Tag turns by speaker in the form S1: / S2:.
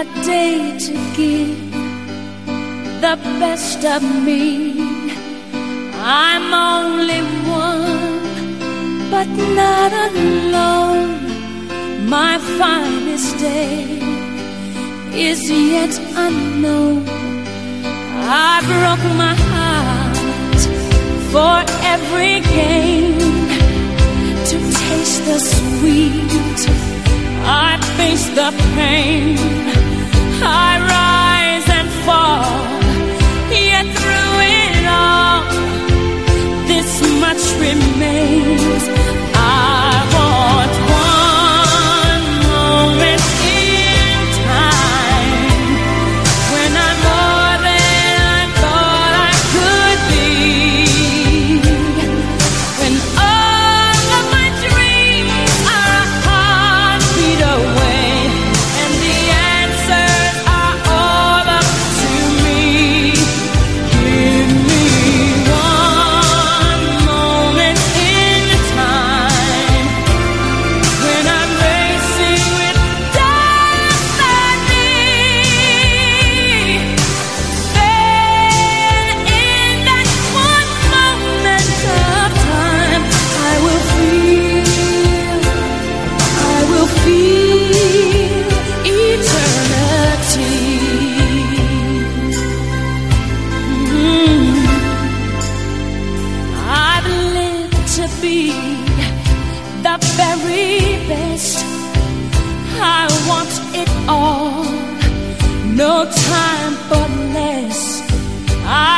S1: a day to give the best of me. I'm only one, but not alone. My finest day is yet unknown. I broke my heart for every game. the very best. I want it all, no time for less. I